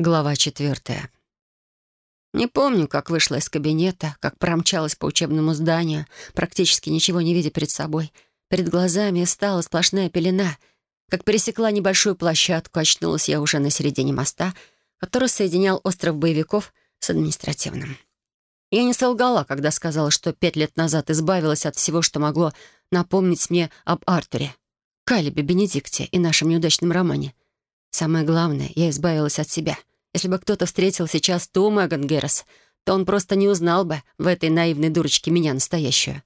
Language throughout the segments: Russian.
Глава четвертая. Не помню, как вышла из кабинета, как промчалась по учебному зданию, практически ничего не видя перед собой. Перед глазами стала сплошная пелена. Как пересекла небольшую площадку, очнулась я уже на середине моста, который соединял остров боевиков с административным. Я не солгала, когда сказала, что пять лет назад избавилась от всего, что могло напомнить мне об Артуре, Калибе Бенедикте и нашем неудачном романе. Самое главное, я избавилась от себя — если бы кто-то встретил сейчас ту Меган Геррес, то он просто не узнал бы в этой наивной дурочке меня настоящую.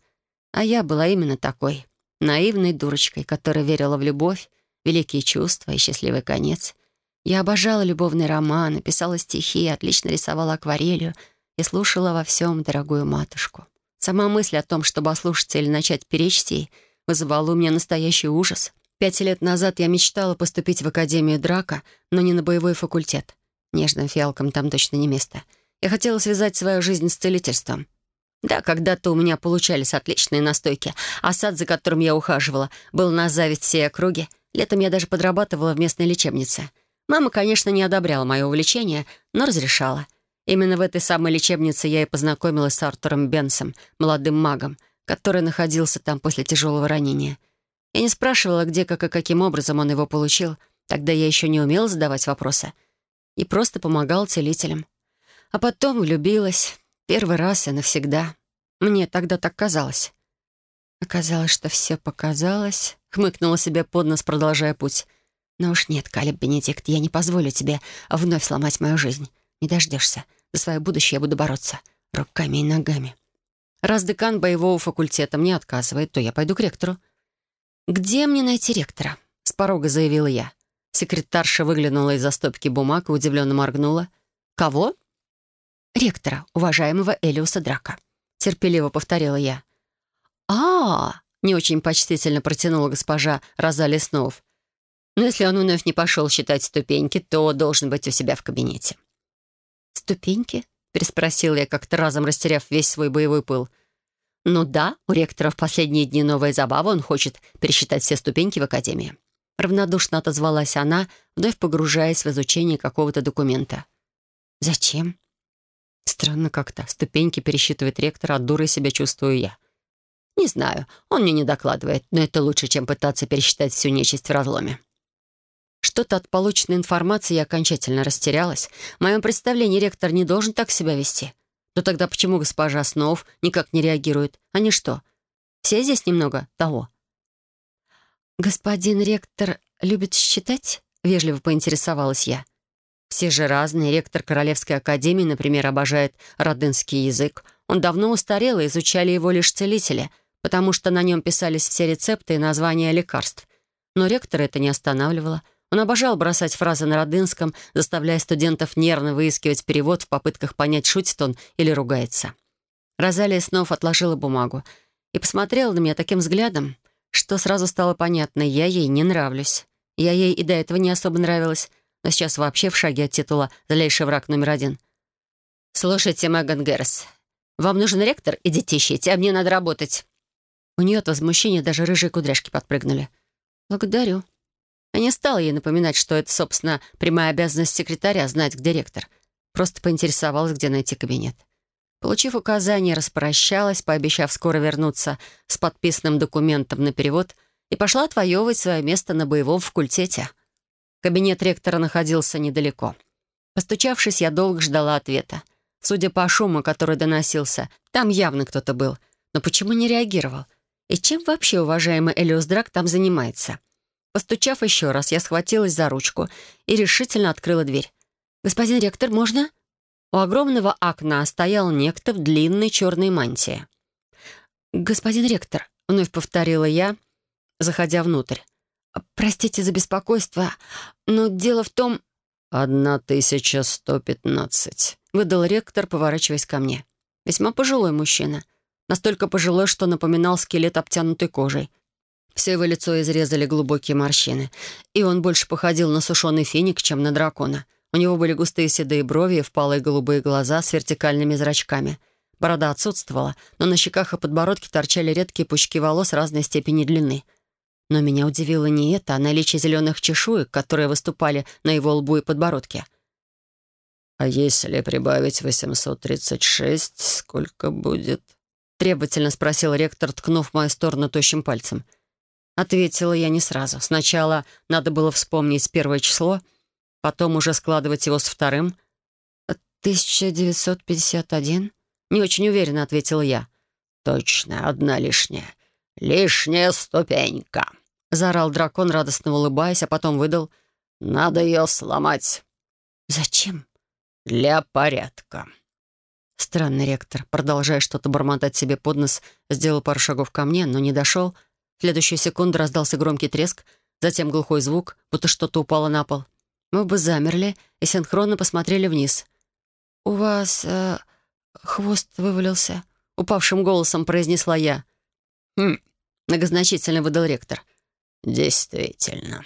А я была именно такой, наивной дурочкой, которая верила в любовь, великие чувства и счастливый конец. Я обожала любовные романы, писала стихи, отлично рисовала акварелью и слушала во всем дорогую матушку. Сама мысль о том, чтобы ослушаться или начать перечить ей, вызывала у меня настоящий ужас. Пять лет назад я мечтала поступить в Академию Драка, но не на боевой факультет. Нежным фиалкам там точно не место. Я хотела связать свою жизнь с целительством. Да, когда-то у меня получались отличные настойки, а сад, за которым я ухаживала, был на зависть всей округи. Летом я даже подрабатывала в местной лечебнице. Мама, конечно, не одобряла мое увлечение, но разрешала. Именно в этой самой лечебнице я и познакомилась с Артуром Бенсом, молодым магом, который находился там после тяжелого ранения. Я не спрашивала, где, как и каким образом он его получил. Тогда я еще не умела задавать вопросы — и просто помогал целителям. А потом влюбилась. Первый раз и навсегда. Мне тогда так казалось. Оказалось, что все показалось. Хмыкнула себе под нос, продолжая путь. Но уж нет, Калиб Бенедикт, я не позволю тебе вновь сломать мою жизнь. Не дождешься. За свое будущее я буду бороться. Руками и ногами. Раз декан боевого факультета мне отказывает, то я пойду к ректору. «Где мне найти ректора?» — с порога заявила я. Секретарша выглянула из-за стопки бумаг и удивленно моргнула. «Кого?» «Ректора, уважаемого Элиуса Драка», — терпеливо повторила я. а, -а, -а не очень почтительно протянула госпожа Розалия Сноув. «Но если он вновь не пошел считать ступеньки, то должен быть у себя в кабинете». «Ступеньки?» — переспросила я, как-то разом растеряв весь свой боевой пыл. «Ну да, у ректора в последние дни новая забава, он хочет пересчитать все ступеньки в академии». Равнодушно отозвалась она, вновь погружаясь в изучение какого-то документа. «Зачем?» «Странно как-то. Ступеньки пересчитывает ректор, а дурой себя чувствую я». «Не знаю. Он мне не докладывает, но это лучше, чем пытаться пересчитать всю нечисть в разломе». Что-то от полученной информации я окончательно растерялась. В моем представлении ректор не должен так себя вести. Но тогда почему госпожа Снов никак не реагирует? Они что, все здесь немного того? «Господин ректор любит считать?» — вежливо поинтересовалась я. «Все же разные. Ректор Королевской академии, например, обожает родынский язык. Он давно устарел, и изучали его лишь целители, потому что на нем писались все рецепты и названия лекарств. Но ректора это не останавливало. Он обожал бросать фразы на родынском, заставляя студентов нервно выискивать перевод в попытках понять, шутит он или ругается. Розалия снова отложила бумагу и посмотрела на меня таким взглядом, что сразу стало понятно, я ей не нравлюсь. Я ей и до этого не особо нравилась, но сейчас вообще в шаге от титула «Злейший враг номер один». «Слушайте, Меган Геррес, вам нужен ректор? Идите ищите, а мне надо работать». У нее от возмущения даже рыжие кудряшки подпрыгнули. «Благодарю». Я не стала ей напоминать, что это, собственно, прямая обязанность секретаря знать, где ректор. Просто поинтересовалась, где найти кабинет. Получив указание, распрощалась, пообещав скоро вернуться с подписанным документом на перевод и пошла отвоевывать свое место на боевом факультете. Кабинет ректора находился недалеко. Постучавшись, я долго ждала ответа. Судя по шуму, который доносился, там явно кто-то был. Но почему не реагировал? И чем вообще уважаемый Элиос Драк там занимается? Постучав еще раз, я схватилась за ручку и решительно открыла дверь. «Господин ректор, можно?» У огромного окна стоял некто в длинной черной мантии. «Господин ректор», — вновь повторила я, заходя внутрь. «Простите за беспокойство, но дело в том...» «Одна тысяча сто пятнадцать», — выдал ректор, поворачиваясь ко мне. Весьма пожилой мужчина. Настолько пожилой, что напоминал скелет, обтянутый кожей. Все его лицо изрезали глубокие морщины, и он больше походил на сушеный финик, чем на дракона — у него были густые седые брови впалые голубые глаза с вертикальными зрачками. Борода отсутствовала, но на щеках и подбородке торчали редкие пучки волос разной степени длины. Но меня удивило не это, а наличие зеленых чешуек, которые выступали на его лбу и подбородке. «А если прибавить 836, сколько будет?» Требовательно спросил ректор, ткнув в мою сторону тощим пальцем. Ответила я не сразу. Сначала надо было вспомнить первое число, потом уже складывать его с вторым. «1951?» Не очень уверенно ответила я. «Точно, одна лишняя. Лишняя ступенька!» Заорал дракон, радостно улыбаясь, а потом выдал. «Надо ее сломать». «Зачем?» «Для порядка». Странный ректор, продолжая что-то бормотать себе под нос, сделал пару шагов ко мне, но не дошел. В следующую секунду раздался громкий треск, затем глухой звук, будто что-то упало на пол. Мы бы замерли и синхронно посмотрели вниз. «У вас э, хвост вывалился», — упавшим голосом произнесла я. «Хм», — многозначительно выдал ректор. «Действительно».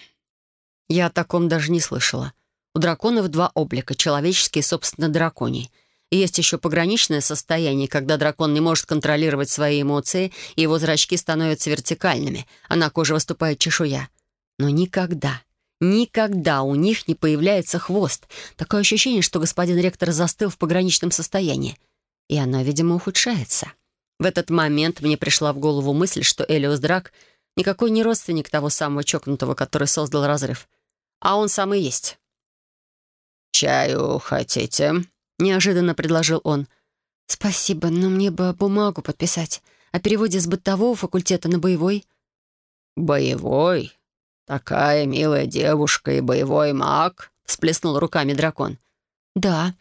Я о таком даже не слышала. У драконов два облика — человеческий и, собственно, драконий. И есть еще пограничное состояние, когда дракон не может контролировать свои эмоции, и его зрачки становятся вертикальными, а на коже выступает чешуя. Но никогда, никогда у них не появляется хвост. Такое ощущение, что господин ректор застыл в пограничном состоянии. И оно, видимо, ухудшается. В этот момент мне пришла в голову мысль, что Элиус Драк никакой не родственник того самого чокнутого, который создал разрыв. А он сам и есть. «Чаю хотите?» — неожиданно предложил он. «Спасибо, но мне бы бумагу подписать о переводе с бытового факультета на боевой». «Боевой? Такая милая девушка и боевой маг?» — всплеснул руками дракон. «Да.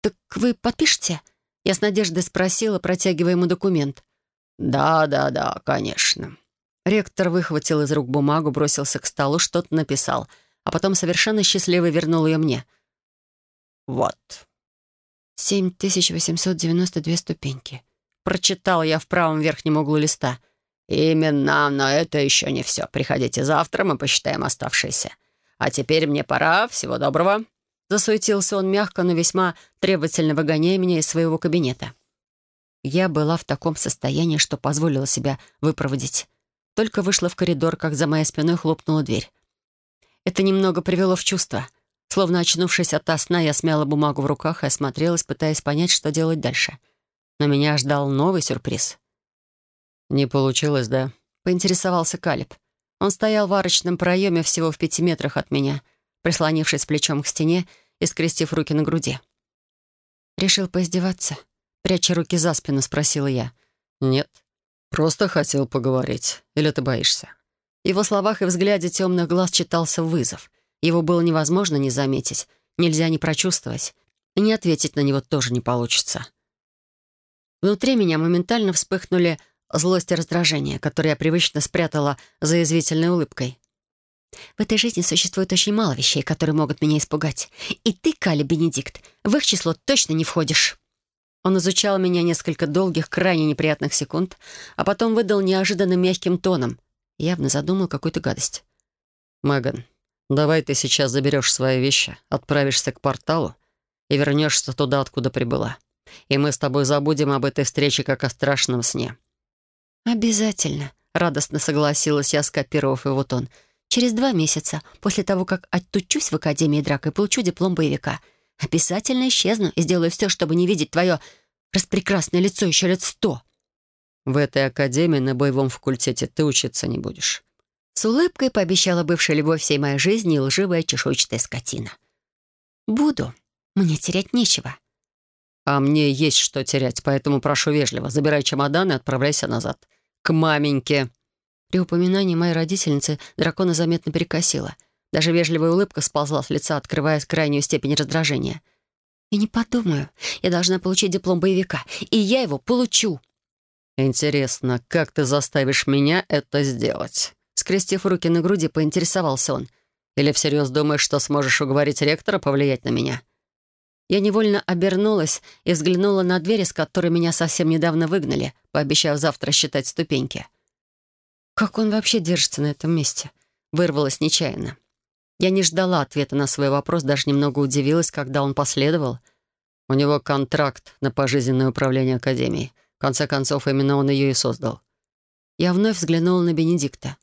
Так вы подпишете?» Я с надеждой спросила, протягивая ему документ. «Да, да, да, конечно». Ректор выхватил из рук бумагу, бросился к столу, что-то написал, а потом совершенно счастливый вернул ее мне. «Вот». «Семь тысяч восемьсот девяносто две ступеньки». Прочитал я в правом верхнем углу листа. «Именно, но это еще не все. Приходите завтра, мы посчитаем оставшиеся. А теперь мне пора. Всего доброго». Засуетился он мягко, но весьма требовательно выгоняя меня из своего кабинета. Я была в таком состоянии, что позволила себя выпроводить. Только вышла в коридор, как за моей спиной хлопнула дверь. Это немного привело в чувство. Словно очнувшись от сна, я смяла бумагу в руках и осмотрелась, пытаясь понять, что делать дальше. Но меня ждал новый сюрприз. «Не получилось, да?» — поинтересовался Калиб. Он стоял в арочном проеме всего в пяти метрах от меня — прислонившись плечом к стене и скрестив руки на груди. «Решил поиздеваться?» Пряча руки за спину, спросила я. «Нет, просто хотел поговорить. Или ты боишься?» В его словах и взгляде темных глаз читался вызов. Его было невозможно не заметить, нельзя не прочувствовать. И не ответить на него тоже не получится. Внутри меня моментально вспыхнули злость и раздражение, которые я привычно спрятала за язвительной улыбкой. В этой жизни существует очень мало вещей, которые могут меня испугать. И ты, Кали Бенедикт, в их число точно не входишь». Он изучал меня несколько долгих, крайне неприятных секунд, а потом выдал неожиданно мягким тоном. Явно задумал какую-то гадость. «Меган, давай ты сейчас заберешь свои вещи, отправишься к порталу и вернешься туда, откуда прибыла. И мы с тобой забудем об этой встрече, как о страшном сне». «Обязательно», — радостно согласилась я, скопировав его тон — Через два месяца, после того, как оттучусь в Академии драк и получу диплом боевика, обязательно исчезну и сделаю все, чтобы не видеть твое распрекрасное лицо еще лет сто. В этой академии на боевом факультете ты учиться не будешь. С улыбкой пообещала бывшая любовь всей моей жизни и лживая чешуйчатая скотина. «Буду. Мне терять нечего». «А мне есть что терять, поэтому прошу вежливо, забирай чемодан и отправляйся назад. К маменьке». При упоминании моей родительницы дракона заметно перекосила. Даже вежливая улыбка сползла с лица, открывая крайнюю степень раздражения. «И не подумаю. Я должна получить диплом боевика. И я его получу!» «Интересно, как ты заставишь меня это сделать?» Скрестив руки на груди, поинтересовался он. «Или всерьез думаешь, что сможешь уговорить ректора повлиять на меня?» Я невольно обернулась и взглянула на дверь, из которой меня совсем недавно выгнали, пообещав завтра считать ступеньки. Как он вообще держится на этом месте? Вырвалось нечаянно. Я не ждала ответа на свой вопрос, даже немного удивилась, когда он последовал. У него контракт на пожизненное управление Академией. В конце концов, именно он ее и создал. Я вновь взглянула на Бенедикта.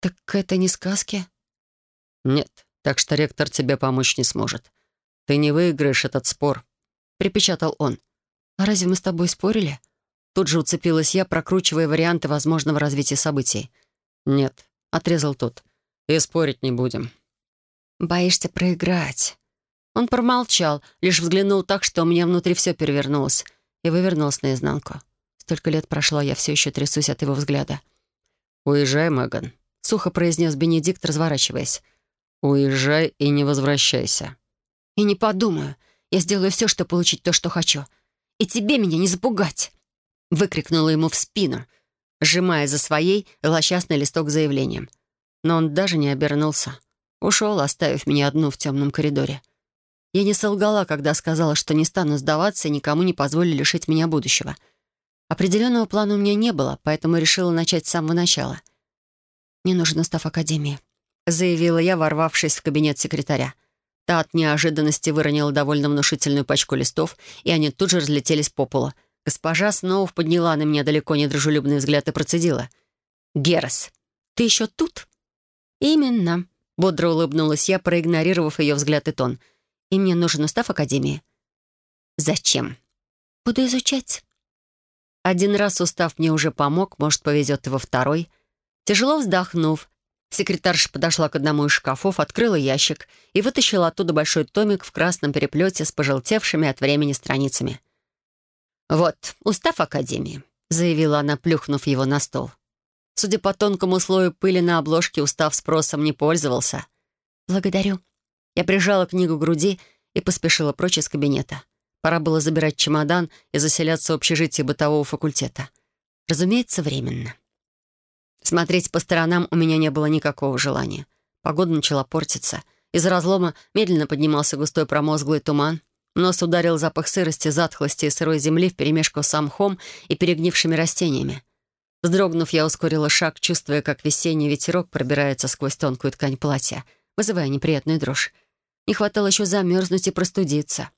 «Так это не сказки?» «Нет, так что ректор тебе помочь не сможет. Ты не выиграешь этот спор», — припечатал он. «А разве мы с тобой спорили?» Тут же уцепилась я, прокручивая варианты возможного развития событий. «Нет», — отрезал тот, — «и спорить не будем». «Боишься проиграть?» Он промолчал, лишь взглянул так, что у меня внутри все перевернулось и вывернулось наизнанку. Столько лет прошло, я все еще трясусь от его взгляда. «Уезжай, Меган», — сухо произнес Бенедикт, разворачиваясь. «Уезжай и не возвращайся». «И не подумаю. Я сделаю все, чтобы получить то, что хочу. И тебе меня не запугать!» Выкрикнула ему в спину, сжимая за своей злосчастный листок заявлением. Но он даже не обернулся. Ушел, оставив меня одну в темном коридоре. Я не солгала, когда сказала, что не стану сдаваться и никому не позволю лишить меня будущего. Определенного плана у меня не было, поэтому решила начать с самого начала. «Мне нужен устав Академии», — заявила я, ворвавшись в кабинет секретаря. Та от неожиданности выронила довольно внушительную пачку листов, и они тут же разлетелись по полу. Госпожа снова подняла на меня далеко не дружелюбный взгляд и процедила. «Герас, ты еще тут?» «Именно», — бодро улыбнулась я, проигнорировав ее взгляд и тон — и мне нужен устав Академии». «Зачем?» «Буду изучать». Один раз устав мне уже помог, может, повезет его второй. Тяжело вздохнув, секретарша подошла к одному из шкафов, открыла ящик и вытащила оттуда большой томик в красном переплете с пожелтевшими от времени страницами. «Вот, устав Академии», — заявила она, плюхнув его на стол. Судя по тонкому слою пыли на обложке, устав спросом не пользовался. «Благодарю», я прижала книгу к груди и поспешила прочь из кабинета. Пора было забирать чемодан и заселяться в общежитие бытового факультета. Разумеется, временно. Смотреть по сторонам у меня не было никакого желания. Погода начала портиться. Из разлома медленно поднимался густой промозглый туман. Нос ударил запах сырости, затхлости и сырой земли вперемешку с мхом и перегнившими растениями. Вздрогнув, я ускорила шаг, чувствуя, как весенний ветерок пробирается сквозь тонкую ткань платья, вызывая неприятную дрожь. Не хватало еще замерзнуть и простудиться.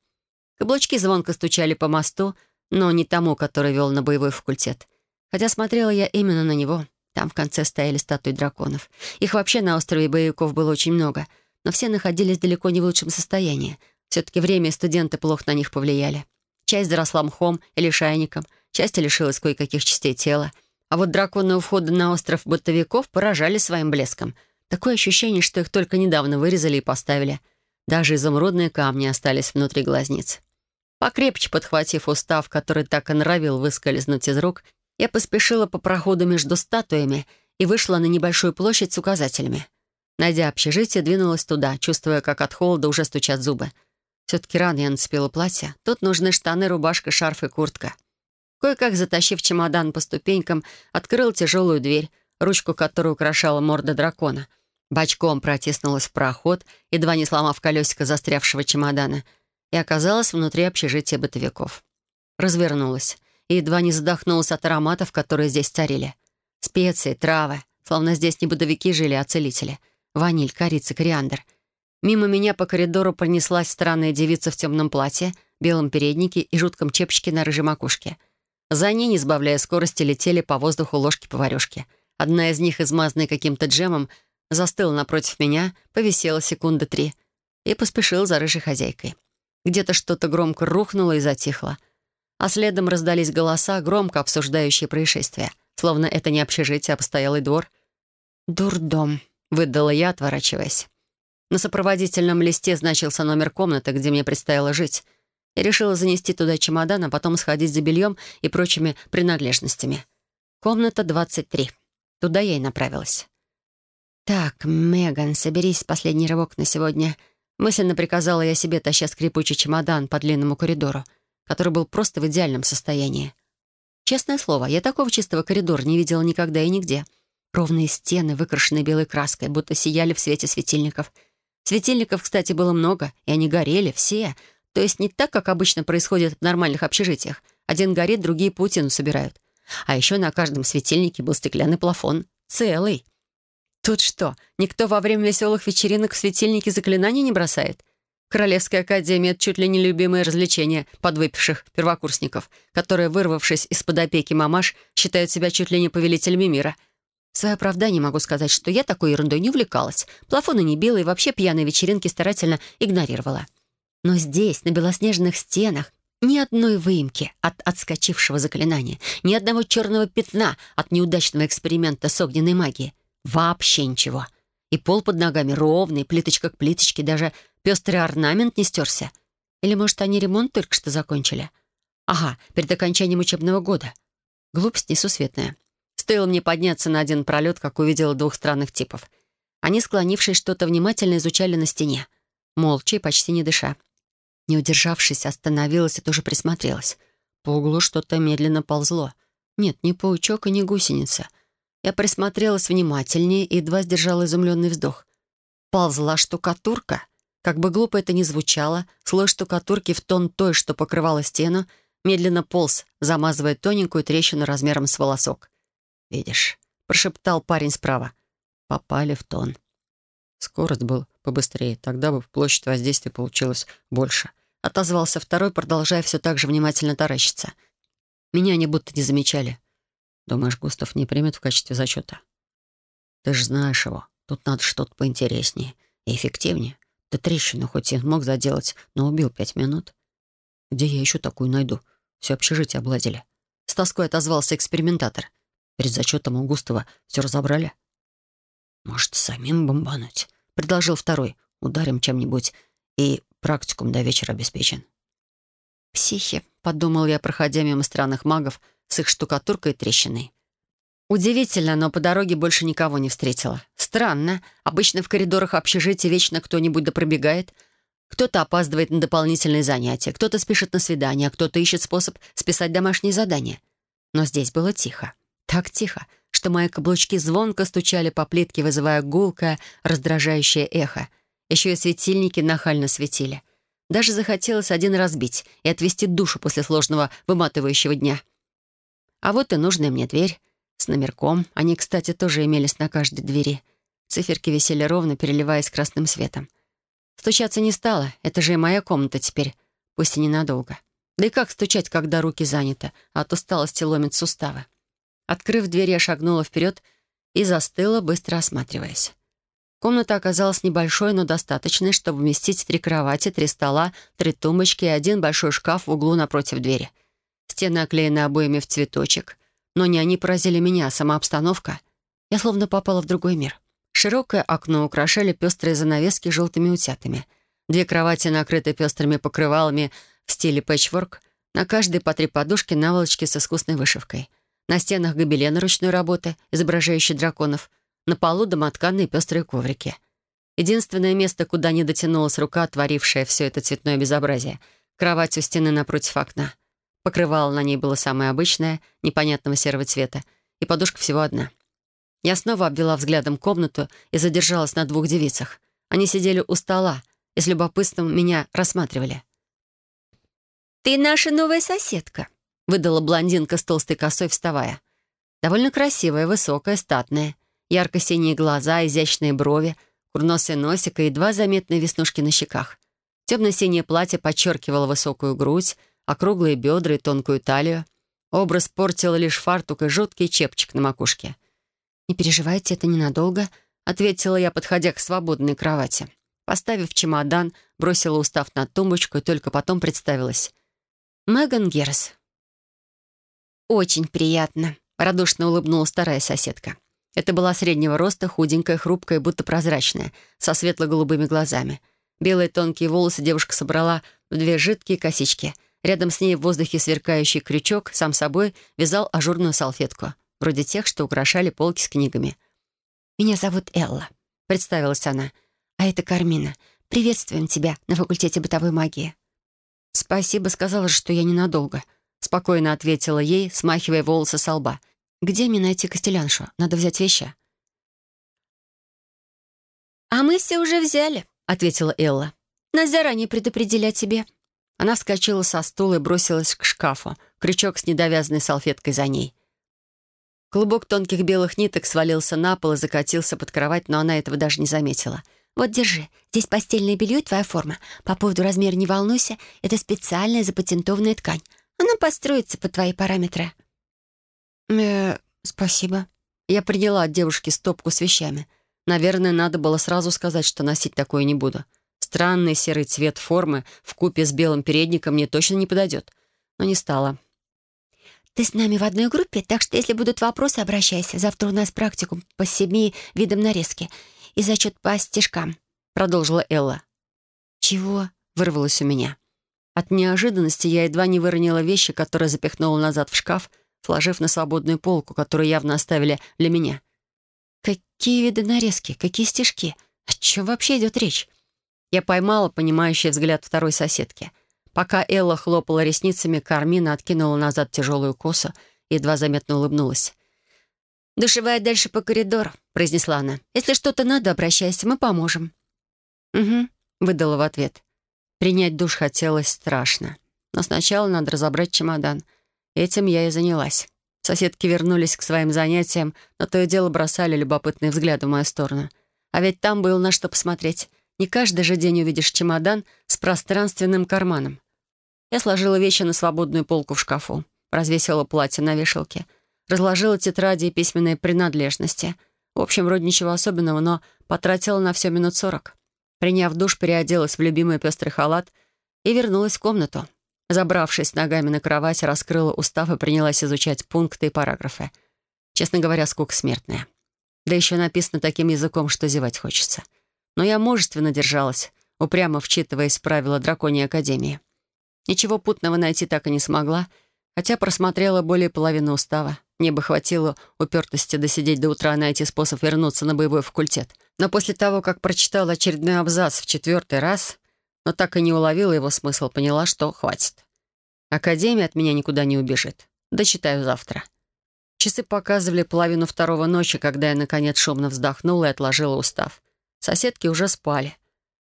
Каблучки звонко стучали по мосту, но не тому, который вел на боевой факультет. Хотя смотрела я именно на него. Там в конце стояли статуи драконов. Их вообще на острове боевиков было очень много, но все находились далеко не в лучшем состоянии. Все-таки время и студенты плохо на них повлияли. Часть заросла мхом или шайником, часть лишилась кое-каких частей тела. А вот драконы у входа на остров бытовиков поражали своим блеском. Такое ощущение, что их только недавно вырезали и поставили — даже изумрудные камни остались внутри глазниц. Покрепче подхватив устав, который так и нравил выскользнуть из рук, я поспешила по проходу между статуями и вышла на небольшую площадь с указателями. Найдя общежитие, двинулась туда, чувствуя, как от холода уже стучат зубы. Все-таки рано я нацепила платье. Тут нужны штаны, рубашка, шарф и куртка. Кое-как затащив чемодан по ступенькам, открыл тяжелую дверь, ручку которой украшала морда дракона — Бочком протиснулась в проход, едва не сломав колесико застрявшего чемодана, и оказалась внутри общежития бытовиков. Развернулась и едва не задохнулась от ароматов, которые здесь царили. Специи, травы, словно здесь не бытовики жили, а целители. Ваниль, корица, кориандр. Мимо меня по коридору пронеслась странная девица в темном платье, белом переднике и жутком чепчике на рыжей макушке. За ней, не сбавляя скорости, летели по воздуху ложки-поварешки. Одна из них, измазанная каким-то джемом, застыла напротив меня, повисела секунды три и поспешила за рыжей хозяйкой. Где-то что-то громко рухнуло и затихло. А следом раздались голоса, громко обсуждающие происшествие, словно это не общежитие, а постоялый двор. «Дурдом», — выдала я, отворачиваясь. На сопроводительном листе значился номер комнаты, где мне предстояло жить. Я решила занести туда чемодан, а потом сходить за бельем и прочими принадлежностями. Комната 23. Туда я и направилась. «Так, Меган, соберись, последний рывок на сегодня». Мысленно приказала я себе, таща скрипучий чемодан по длинному коридору, который был просто в идеальном состоянии. Честное слово, я такого чистого коридора не видела никогда и нигде. Ровные стены, выкрашенные белой краской, будто сияли в свете светильников. Светильников, кстати, было много, и они горели, все. То есть не так, как обычно происходит в нормальных общежитиях. Один горит, другие паутину собирают. А еще на каждом светильнике был стеклянный плафон. Целый. Тут что, никто во время веселых вечеринок в светильнике заклинаний не бросает? Королевская академия — это чуть ли не любимое развлечение подвыпивших первокурсников, которые, вырвавшись из-под опеки мамаш, считают себя чуть ли не повелителями мира. В свое оправдание могу сказать, что я такой ерундой не увлекалась, плафоны не била и вообще пьяные вечеринки старательно игнорировала. Но здесь, на белоснежных стенах, ни одной выемки от отскочившего заклинания, ни одного черного пятна от неудачного эксперимента с огненной магией. Вообще ничего. И пол под ногами ровный, плиточка к плиточке, даже пестрый орнамент не стерся. Или, может, они ремонт только что закончили? Ага, перед окончанием учебного года. Глупость несусветная. Стоило мне подняться на один пролет, как увидела двух странных типов. Они, склонившись, что-то внимательно изучали на стене. Молча и почти не дыша. Не удержавшись, остановилась и тоже присмотрелась. По углу что-то медленно ползло. Нет, не паучок и не гусеница. Я присмотрелась внимательнее и едва сдержала изумленный вздох. Ползла штукатурка. Как бы глупо это ни звучало, слой штукатурки в тон той, что покрывала стену, медленно полз, замазывая тоненькую трещину размером с волосок. «Видишь», — прошептал парень справа. «Попали в тон». Скорость был побыстрее, тогда бы площадь воздействия получилась больше. Отозвался второй, продолжая все так же внимательно таращиться. Меня они будто не замечали. Думаешь, Густав не примет в качестве зачета? Ты же знаешь его. Тут надо что-то поинтереснее и эффективнее. Ты трещину хоть и мог заделать, но убил пять минут. Где я еще такую найду? Все общежитие обладили. С тоской отозвался экспериментатор. Перед зачетом у Густава все разобрали. «Может, самим бомбануть?» — предложил второй. «Ударим чем-нибудь, и практикум до вечера обеспечен». «Психи», — подумал я, проходя мимо странных магов с их штукатуркой и трещиной. Удивительно, но по дороге больше никого не встретила. Странно. Обычно в коридорах общежития вечно кто-нибудь да пробегает. Кто-то опаздывает на дополнительные занятия, кто-то спешит на свидание, а кто-то ищет способ списать домашние задания. Но здесь было тихо. Так тихо, что мои каблучки звонко стучали по плитке, вызывая гулкое, раздражающее эхо. Еще и светильники нахально светили. Даже захотелось один разбить и отвести душу после сложного выматывающего дня. А вот и нужная мне дверь с номерком. Они, кстати, тоже имелись на каждой двери. Циферки висели ровно, переливаясь красным светом. Стучаться не стало, это же и моя комната теперь, пусть и ненадолго. Да и как стучать, когда руки заняты, а от усталости ломит суставы? Открыв дверь, я шагнула вперед и застыла, быстро осматриваясь. Комната оказалась небольшой, но достаточной, чтобы вместить три кровати, три стола, три тумбочки и один большой шкаф в углу напротив двери. Стены оклеены обоями в цветочек. Но не они поразили меня, а сама обстановка. Я словно попала в другой мир. Широкое окно украшали пестрые занавески желтыми утятами. Две кровати накрыты пестрыми покрывалами в стиле пэтчворк. На каждой по три подушки наволочки с искусной вышивкой. На стенах гобелены ручной работы, изображающие драконов. На полу домотканные пестрые коврики. Единственное место, куда не дотянулась рука, творившая все это цветное безобразие — кровать у стены напротив окна. Покрывало на ней было самое обычное, непонятного серого цвета, и подушка всего одна. Я снова обвела взглядом комнату и задержалась на двух девицах. Они сидели у стола и с любопытством меня рассматривали. «Ты наша новая соседка», — выдала блондинка с толстой косой, вставая. Довольно красивая, высокая, статная. Ярко-синие глаза, изящные брови, курносый носик и едва заметные веснушки на щеках. Темно-синее платье подчеркивало высокую грудь, округлые бедра и тонкую талию. Образ портил лишь фартук и жуткий чепчик на макушке. «Не переживайте, это ненадолго», — ответила я, подходя к свободной кровати. Поставив чемодан, бросила устав на тумбочку и только потом представилась. «Меган Герс, «Очень приятно», — радушно улыбнулась вторая соседка. Это была среднего роста, худенькая, хрупкая, будто прозрачная, со светло-голубыми глазами. Белые тонкие волосы девушка собрала в две жидкие косички. Рядом с ней в воздухе сверкающий крючок сам собой вязал ажурную салфетку, вроде тех, что украшали полки с книгами. «Меня зовут Элла», — представилась она. «А это Кармина. Приветствуем тебя на факультете бытовой магии». «Спасибо, сказала, что я ненадолго», — спокойно ответила ей, смахивая волосы со лба. «Где мне найти Костеляншу? Надо взять вещи». «А мы все уже взяли», — ответила Элла. «Нас заранее предупредили о тебе». Она вскочила со стула и бросилась к шкафу, крючок с недовязанной салфеткой за ней. Клубок тонких белых ниток свалился на пол и закатился под кровать, но она этого даже не заметила. «Вот, держи. Здесь постельное белье и твоя форма. По поводу размера не волнуйся. Это специальная запатентованная ткань. Она построится по твои параметры». «Э, спасибо». Я приняла от девушки стопку с вещами. Наверное, надо было сразу сказать, что носить такое не буду. Странный серый цвет формы в купе с белым передником мне точно не подойдет. Но не стало. «Ты с нами в одной группе, так что если будут вопросы, обращайся. Завтра у нас практикум по семи видам нарезки и зачет по стежкам», — продолжила Элла. «Чего?» — вырвалось у меня. От неожиданности я едва не выронила вещи, которые запихнула назад в шкаф, сложив на свободную полку, которую явно оставили для меня. «Какие виды нарезки? Какие стежки? О чем вообще идет речь?» Я поймала понимающий взгляд второй соседки — Пока Элла хлопала ресницами, Кармина откинула назад тяжелую косу и едва заметно улыбнулась. «Душевая дальше по коридору», — произнесла она. «Если что-то надо, обращайся, мы поможем». «Угу», — выдала в ответ. Принять душ хотелось страшно. Но сначала надо разобрать чемодан. Этим я и занялась. Соседки вернулись к своим занятиям, но то и дело бросали любопытные взгляды в мою сторону. А ведь там было на что посмотреть. Не каждый же день увидишь чемодан с пространственным карманом. Я сложила вещи на свободную полку в шкафу, развесила платье на вешалке, разложила тетради и письменные принадлежности. В общем, вроде ничего особенного, но потратила на все минут сорок. Приняв душ, переоделась в любимый пестрый халат и вернулась в комнату. Забравшись ногами на кровать, раскрыла устав и принялась изучать пункты и параграфы. Честно говоря, скука смертная. Да еще написано таким языком, что зевать хочется. Но я мужественно держалась, упрямо вчитываясь в правила драконьей академии. Ничего путного найти так и не смогла, хотя просмотрела более половины устава. Мне бы хватило упертости досидеть до утра найти способ вернуться на боевой факультет. Но после того, как прочитала очередной абзац в четвертый раз, но так и не уловила его смысл, поняла, что хватит. Академия от меня никуда не убежит. Дочитаю завтра. Часы показывали половину второго ночи, когда я, наконец, шумно вздохнула и отложила устав. Соседки уже спали.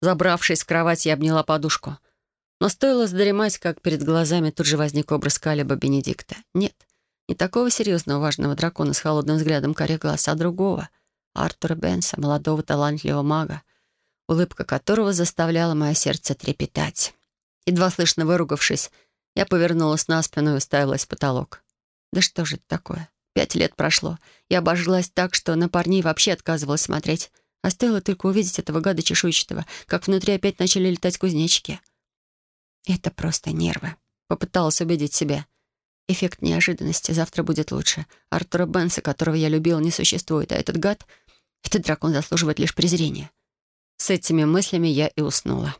Забравшись в кровать, я обняла подушку. Но стоило задремать, как перед глазами тут же возник образ Калиба Бенедикта. Нет, не такого серьезного важного дракона с холодным взглядом карих глаз, а другого — Артура Бенса, молодого талантливого мага, улыбка которого заставляла мое сердце трепетать. Едва слышно выругавшись, я повернулась на спину и уставилась в потолок. Да что же это такое? Пять лет прошло. Я обожглась так, что на парней вообще отказывалась смотреть. А стоило только увидеть этого гада чешуйчатого, как внутри опять начали летать кузнечики — «Это просто нервы», — попыталась убедить себя. «Эффект неожиданности. Завтра будет лучше. Артура Бенса, которого я любил, не существует, а этот гад, этот дракон заслуживает лишь презрения». С этими мыслями я и уснула.